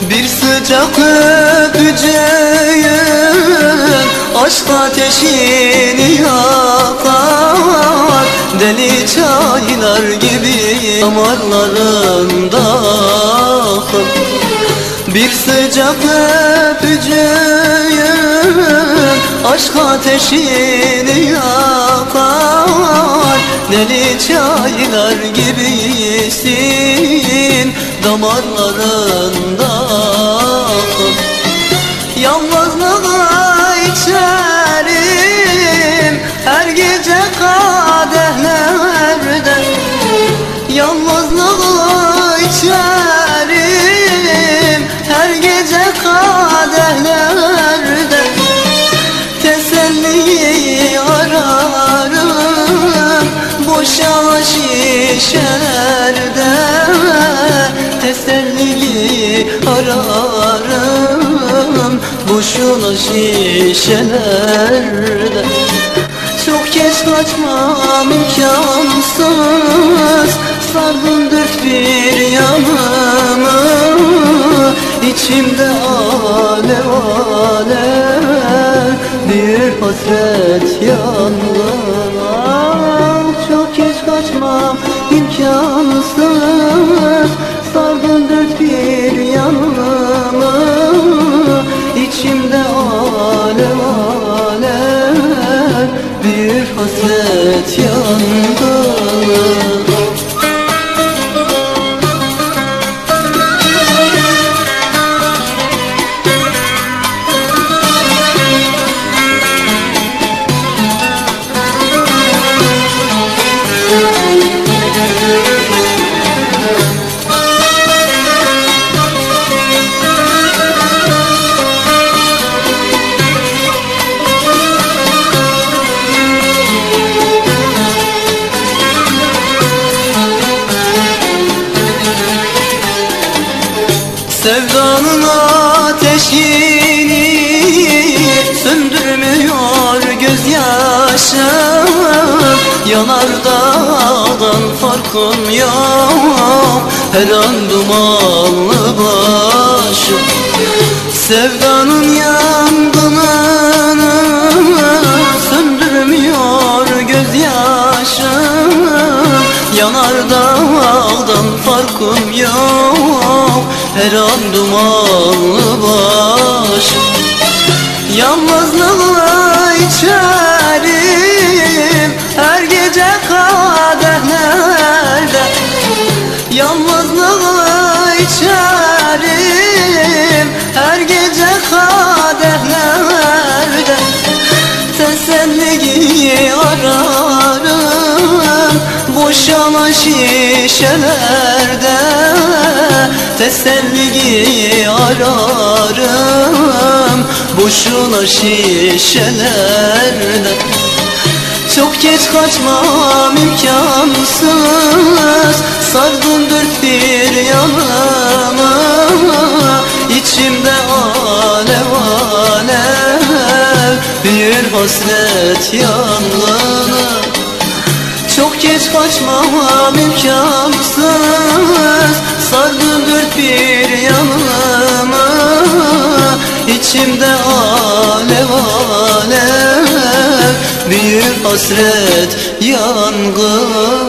Bir sıcak öpücüğün Aşk ateşini yakar. Deli çaylar gibi damarlarında Bir sıcak öpücüğün Aşk ateşini yakar. Deli çaylar gibisin damarlarında şişelerde Teselliyi ararım boşuna şişelerde. Çok geç kaçmam imkansız Sardım dört bir yanımı. İçimde alev alev Bir hasret yangın imkansız Sardım dört bir yanımı İçimde alev alev bir hasret yandı Sevdanın ateşini söndürmüyor gözyaşım. Yanardağdan yok her an dumanlı başım. Sevdanın yangınını söndürmüyor gözyaşım. Yanardağdan farkım yok her an dumanlı başım. Yalnızlığı içerim şişelerde Teselliyi ararım boşuna şişelerde. Çok geç kaçmam imkansız Sardım dört bir yanımı. İçimde alev alev Bir hasret yangını Çok geç kaçmam imkansız Sardım dört bir yanımı İçimde alev alev bir hasret yangını